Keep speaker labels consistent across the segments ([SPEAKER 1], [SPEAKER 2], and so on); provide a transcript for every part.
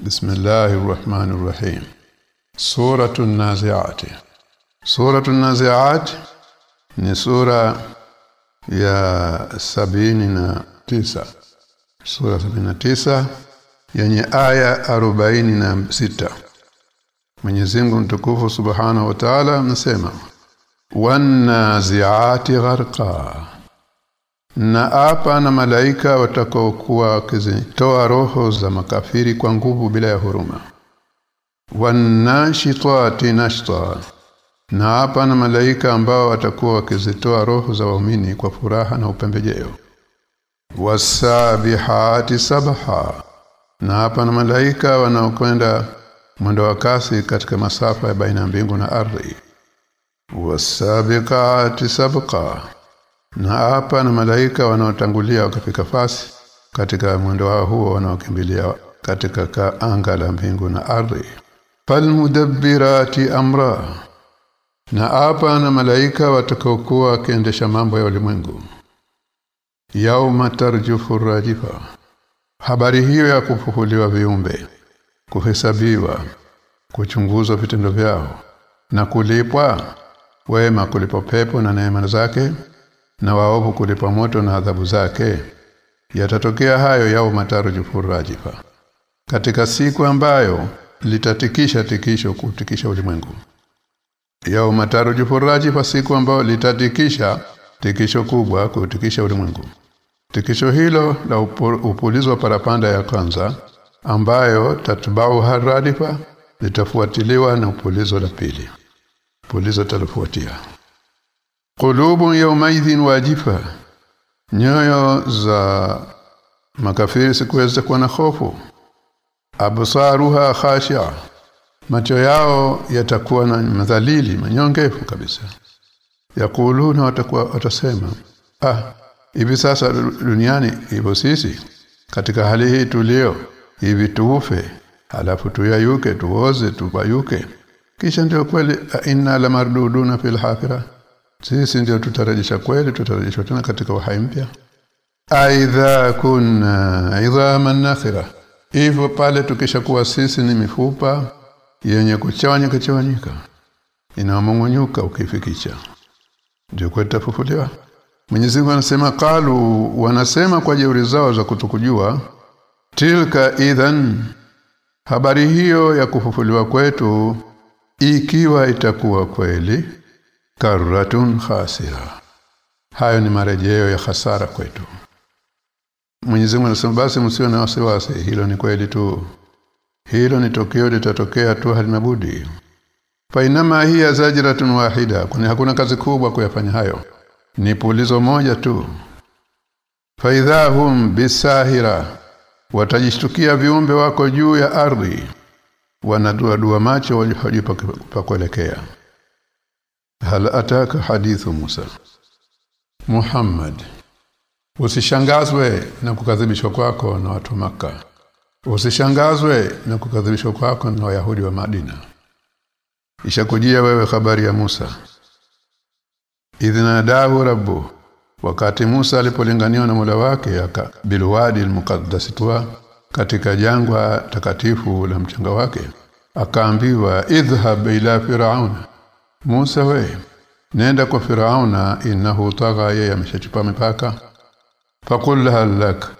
[SPEAKER 1] بسم الله الرحمن الرحيم سورة النازعات سورة النازعات ni sura ya sabini na tisa sura sabini na tisa yenye aya arobaini na sita Mwenyezi Mungu mtukufu Subhanahu wa Ta'ala anasema wanaziati gharqa na apa na malaika watakaokuwa wakizitoa roho za makafiri kwa nguvu bila ya huruma. Wanashitati nashta na hapa na malaika ambao watakuwa wakizitoa roho za waumini kwa furaha na upembejeo. Wasabihati sabaha. Na hapa na malaika wanaokwenda mwendo wa kasi katika masafa ya baina ya mbingu na ardhi. Wasabiqati sabqa na hapa na malaika wanaotangulia wakafika fasi katika mwendo wao huo wanaokimbilia katika ka anga la mbingu na ardhi. Falmudabbirati amra. Na hapa na malaika watakaokuwa wakiendesha mambo ya ulimwengu. Yauma tarjufu rajifa. Habari hiyo ya kufufuliwa viumbe kuhesabiwa kuchunguzwa vitendo vyao na kulipwa wema kulipo pepo na neema zake na waovu kulipa moto na adhabu zake yatatokea hayo yao matarjufu jufurajifa katika siku ambayo litatikisha tikisho kutikisha ulimwengu. Yao matarjufu jufurajifa siku ambayo litatikisha tikisho kubwa kutikisha ulimwengu. Tikisho hilo la upulizwa parapanda ya kwanza ambayo tatbau haradifa litafuatiliwa na upulizo la pili. Pulizo talofuatia qulubu yawmaidhin wajifa. Nyoyo za makafiri sikuweza kuwa na hofu. Absaruha khashi'a. Macho yao yatakuwa na madhalili manyongefu kabisa. Yakuluna watakuwa watasema ah hivi sasa duniani hivyo sisi katika hali hii tulio hivi tuufe halafu tuyayuke tuoze tubayuke. Kisha ndio kweli inna lamarduduna fil hafira sisi ndio tutarejesha kweli tutarejeshwa tena katika uhai mpya. Aidha kunna idhaman nakhira hivyo pale tukishakuwa sisi ni mifupa yenye kuchawanyika chawanyika inamongunyuka ukifikicha. Ndio kwetafufuliwa Mwenyezi Mungu anasema qalu wanasema kwa jeuri zao za kutukujua tilka idhan habari hiyo ya kufufuliwa kwetu ikiwa itakuwa kweli karratun khasira. Hayo ni marejeo ya hasara kwetu. Mwenyezi Mungu anasema basi msiwe na wasiwasi hilo ni kweli tu. Hilo ni tokeo litatokea tu halina budi. Fa inama hiya zajratun wahida kwani hakuna kazi kubwa kuyafanya hayo. Ni pulizo moja tu. Faidhahum bisahira watajishtukia viumbe wako juu ya ardhi. Wanadua dua macho walipojipa pa kuelekea hal ataka hadithu Musa? Muhammad usishangazwe na kukadhibishwa kwako na watu maka usishangazwe na kukadhibishwa kwako na wayahudi wa Madina. Ishakujia wewe habari ya Musa. Idhinadahu rabbu wakati Musa alipolinganiwa na Mola wake bilwadi almuqaddas tuwa katika jangwa takatifu la mchanga wake akaambiwa idhhab ila firauna Musa we nenda kwa firauna innahu tagha yeye ameshachupa mipaka. Fakul halak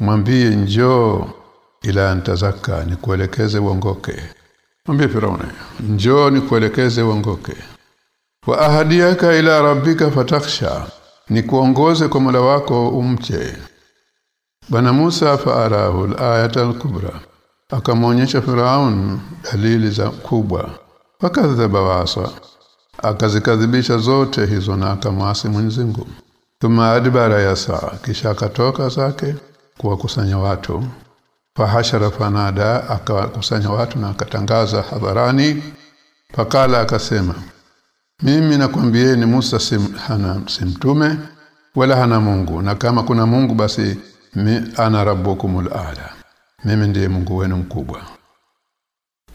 [SPEAKER 1] mwambie njoo ila antazaka nikuelekeze uongoke. Mwambie firauna njoo nikuelekeze uongoke. Wa ahadiyaka ila rabbika fatakhsha ni kuongoze kwa Mola wako umche. Bana Musa faarahu al-ayata al-kubra akamwonyesha Firaun dalili za kubwa. Fakadhaba wasa akazikadhibisha zote hizo na akamwasi Mwenyezi Mungu. Thumma adbara ya saa kisha akatoka zake kuwakusanya watu. Fahashara fanada akawakusanya watu na akatangaza hadharani. Fakala akasema mimi nakwambieni Musa sim, hana simtume wala hana Mungu na kama kuna Mungu basi mi, ana rabbukumul a'la. Mimi ndiye Mungu wenu mkubwa.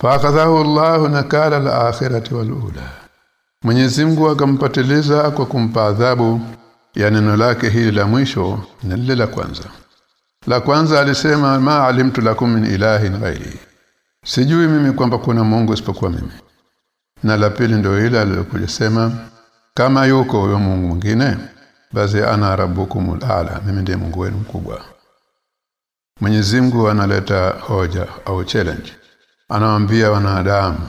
[SPEAKER 1] Fakadhahu Allah nakala al-akhirati wal-ula Mwenyezi Mungu akampateleza kwa kumpa adhabu ya neno lake hili la mwisho na lile la kwanza. La kwanza alisema ma alimtu lakum min ilahin ghairi sijui mimi kwamba kuna Mungu isipokuwa mimi. Na la pili ndio ile alilokulisema kama yuko huyo Mungu mwingine basi ana rabbukumul ala mimi ndiye Mungu wenu mkubwa. Mwenyezi Mungu analeta hoja au challenge. Anawaambia wanadamu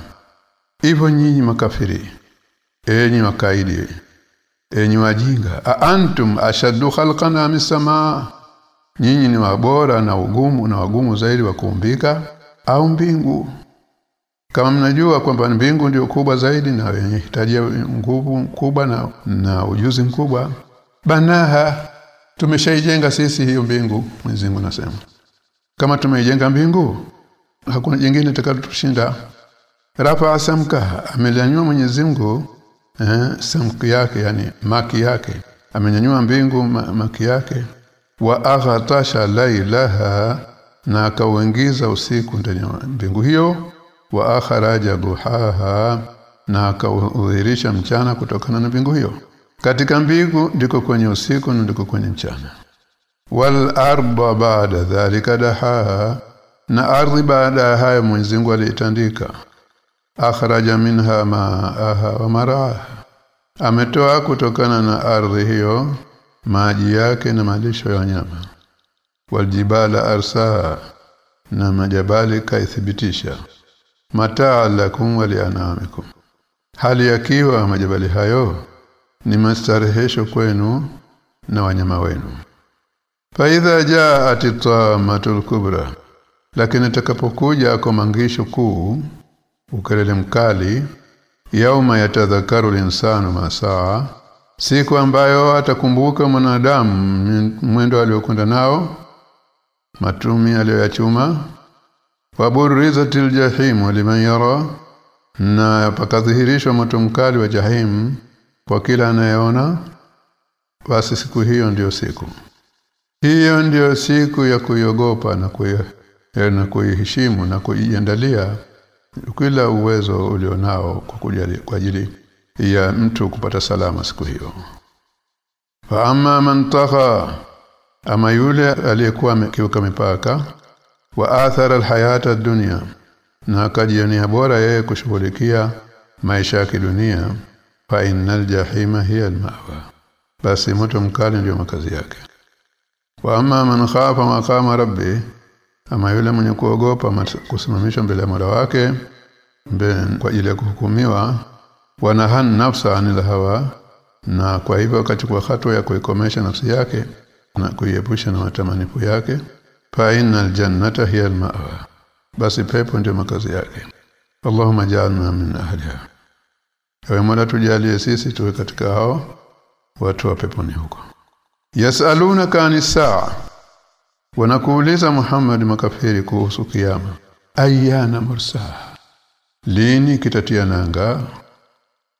[SPEAKER 1] hivyo nyinyi makafiri enyi makaidi enyi wajinga a antum ashaddu khalqan am samaa nyinyi ni wabora na ugumu na wagumu zaidi wa kuumbika au mbingu? Kama mnajua kwamba mbingu ndio kubwa zaidi na yenye hitaji nguvu kubwa na, na ujuzi mkubwa banaha tumeshaijenga sisi hiyo mbingu Mwenyezi Mungu anasema. Kama tumeijenga mbingu hakuna jingine litakalotushinda. Rafa asamka amelianyua Mwenyezi Mungu eh samki yake yani maki yake. Amenyanyua mbingu ma, maki yake. Wa aghatasha lailaha na akauingiza usiku ndani ya mbingu hiyo. Wa akharaja duhaha na akaudhirisha mchana kutokana na mbingu hiyo. Katika mbingu ndiko kwenye usiku na ndiko kwenye mchana. Wal arda ba'da dhalika dahaha na ardhi baada ya hayo Mwenyezi Mungu alitandika akhraja minha ma'aha wa mara ametoa kutokana na ardhi hiyo maji yake na malisho ya wanyama. Waljibala arsaha na majabali kaithibitisha. Mataa lakum wa lianamikum hali yakiwa majabali hayo ni mastarehesho kwenu na wanyama wenu. Faidha jaat tamatul kubra lakini takapokuja kwa mangisho kuu ukelele mkali yauma yatadhakaru linsanu masaa siku ambayo atakumbuka mwanadamu mwendo aliokwenda nao matumi aliyoyachuma waburizatil jahim liman yara na pakadhihirishwa moto mkali wa jahim kwa kila anayeona basi siku hiyo ndiyo siku. Hiyo ndiyo siku ya kuiogopa na kuiheshimu na kuiandalia kila uwezo ulionao kwa kujali kwa ajili ya mtu kupata salama siku hiyo. Fa amma man tagha ama yule aliyekuwa amekiuka mipaka wa athara alhayata dunya na akajionia bora yeye kushughulikia maisha ya kidunia fa innal jahima hiya almawa. Basi moto mkali ndio makazi yake. Wa amma man khafa maqama rabbi ama yule mwenye kuogopa kusimamishwa mbele ya Mola wake mbele kwa ajili ya kuhukumiwa wanahan nafsa anil hawa na kwa hivyo akachukua hatua ya kuikomesha nafsi yake na kuiepusha na matamanifu yake fa innal jannata hiya almawa basi pepo ndio makazi yake. Allahumma ja'alna min ahliha. Ewe Mola tujalie sisi tuwe katika hao watu wa peponi huko. Yasalunaka anisaa wanakuuliza Muhammad makafiri kuhusu kiyama. Ayana mursaha lini kitatia nanga?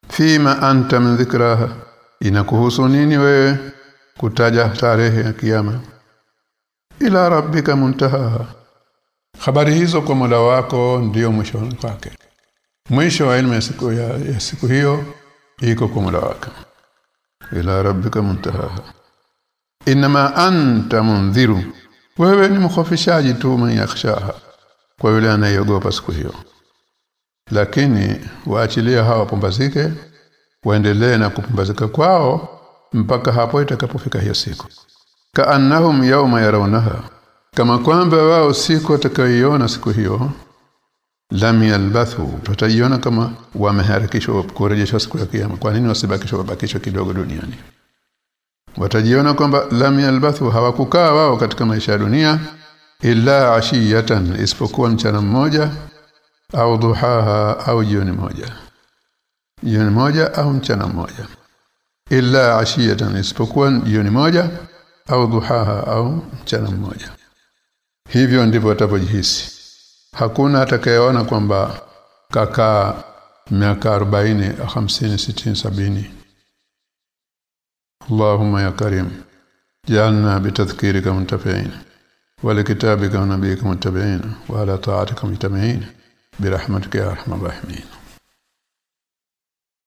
[SPEAKER 1] Fima anta min dhikraha? Inakuhusu nini wewe kutaja tarehe ya kiyama? Ila rabbika muntaha. Habari hizo kwa Mola wako ndiyo mwisho wake mwisho wa elimu ya siku ya, ya siku hiyo iko kwa Mola wako. Ila rabbika muntaha. Inma anta mundhiru wewe ni mkhofishaji tu mwenye yakhshaha. Kwa yule anayeogopa siku hiyo. Lakini waachilie hawa pumbazike waendelee na kupumbazika kwao mpaka hapo itakapofika hiyo siku. Kaanahum yawma yarawnaha kama kwamba wao siku watakayoiona siku hiyo lam yalbathu tutaiona kama wameharakishwa kurejeshwa siku ya kiyama. Kwa nini wasibakishwa wabakishwa kidogo duniani watajiona kwamba lam yalbathu hawakukaa wao katika maisha ya dunia illa ashiyatan isipokuwa mchana mmoja au duhaha au jioni moja. Jioni moja au mchana mmoja. Illa ashiyatan isipokuwa jioni moja au duhaha au mchana mmoja. Hivyo ndivyo watapojihisi hakuna atakayeona kwamba kakaa miaka 40 50 60 70 اللهم يا كريم جعلنا بتذكيرك منتفعين ولكتابك ونبيك متبعين وعلى طاعتك مجتمعين برحمتك يا أرحم الراحمين.